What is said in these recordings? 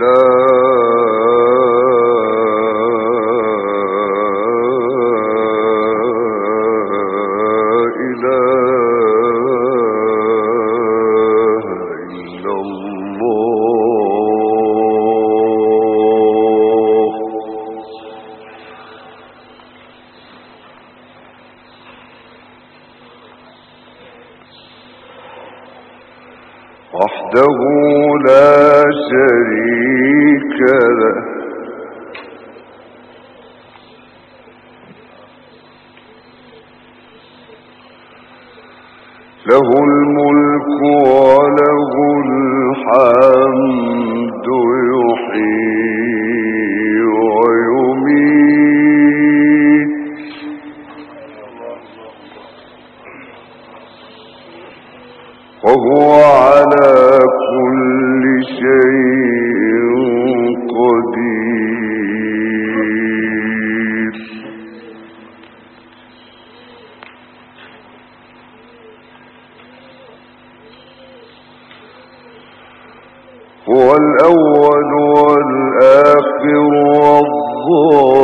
لا وحده لا شريك له. له الملك الأول والآخر والظاهر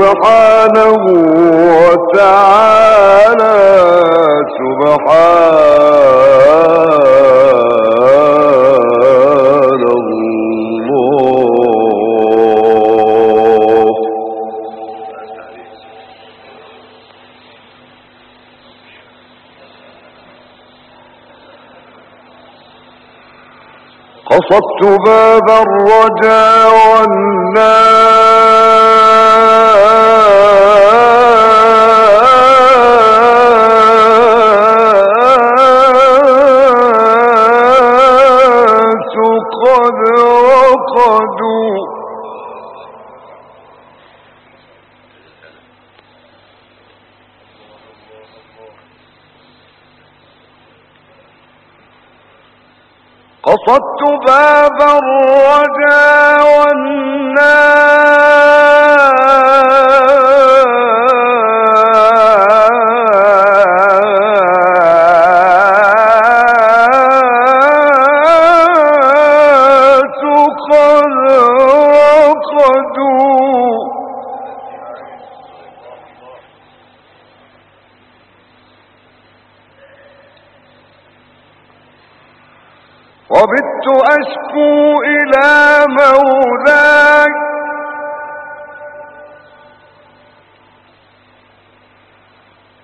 سبحانه وتعالى سبحان الله. قصدت باب الرجا والناس. قصدت باب الرجا والناس.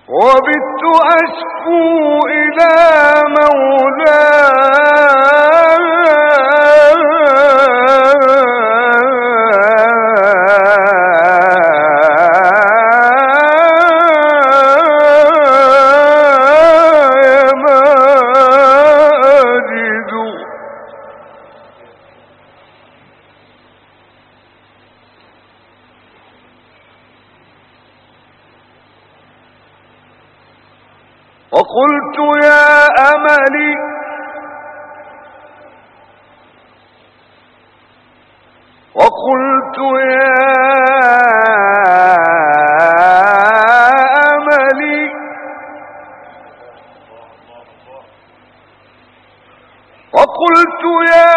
وبت أشكو إلى مولاي. وقلت يا أملي وقلت يا أملي وقلت يا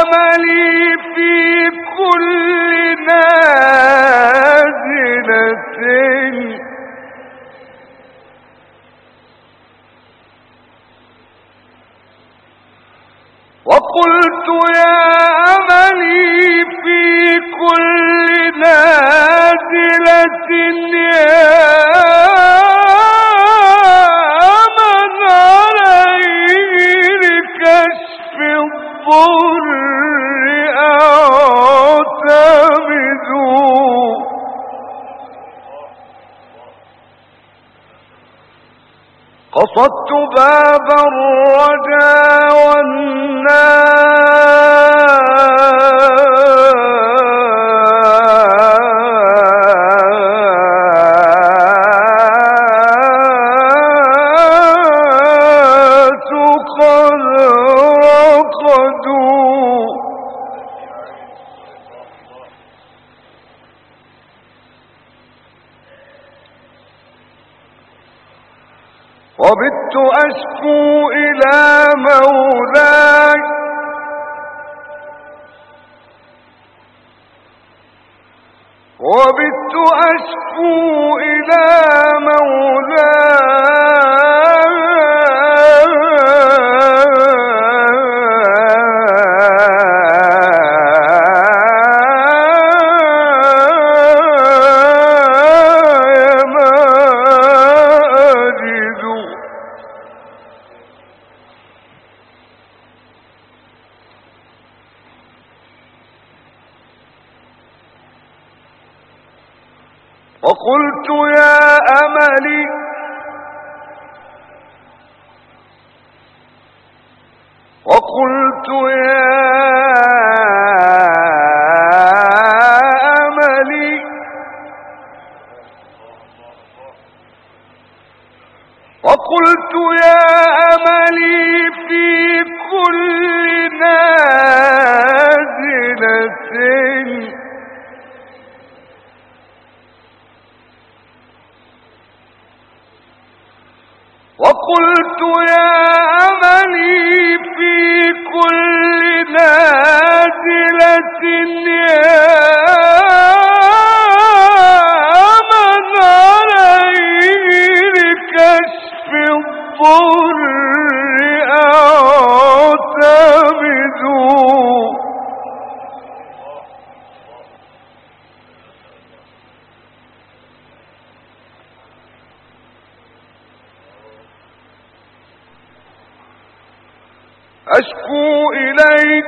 أملي في كل نازلة نازلة وبت أشكو إلى مولاي. وقلت يا أملي وقلت يا أملي وقلت يا أشكو إليك.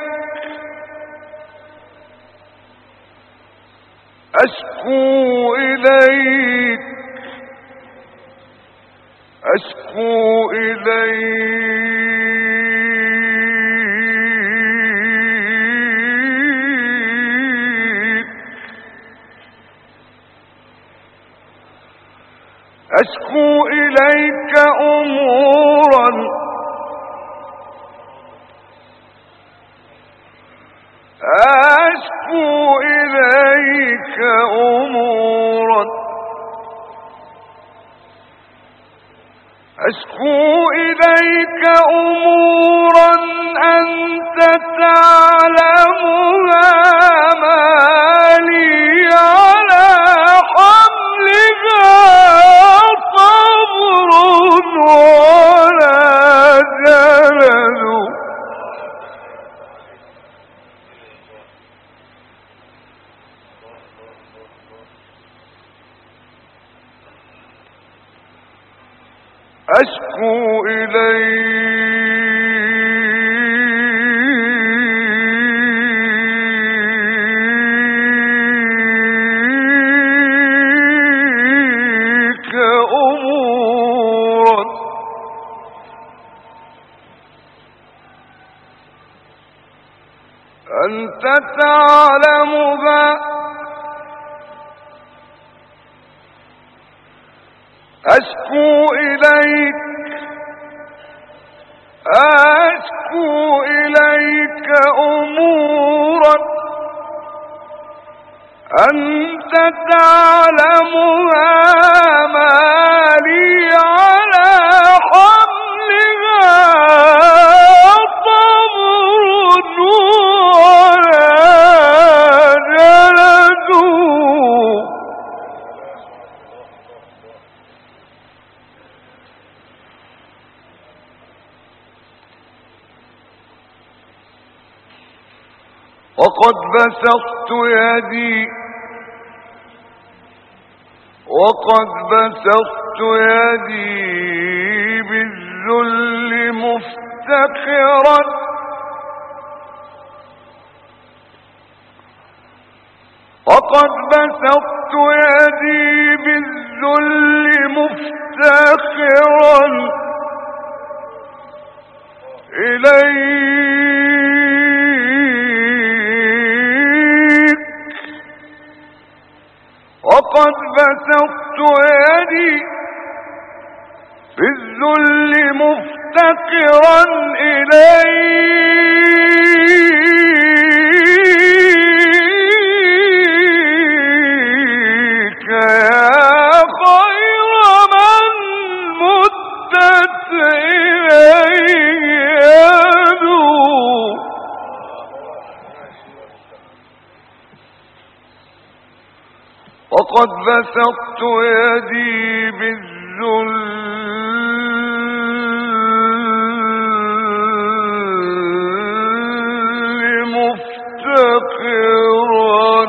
أشكو إليك. أشكو إليك. أشكو إليك أمورا أشكو إليك أمورا. أنت تعلمها أشكو إليك أشكو إليك أمورا أنت تعلمها ما لي على بسطت يدي وقد بسطت يدي بالذل مفتخرا. وقد بسطت يدي بالذل مفتخرا. إليك وقد بسطت يدي في الذل مفتقرا إليك وقد بسطت يدي بالذل مفتقرا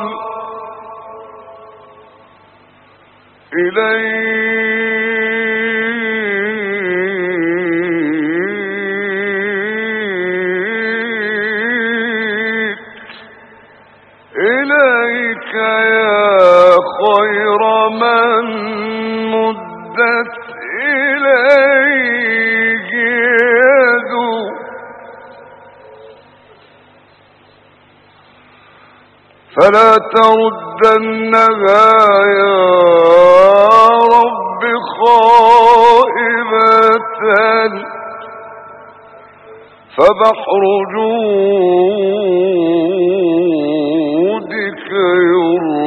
إليك فلا تردنها يا رب خائبة فبحر جودك يروي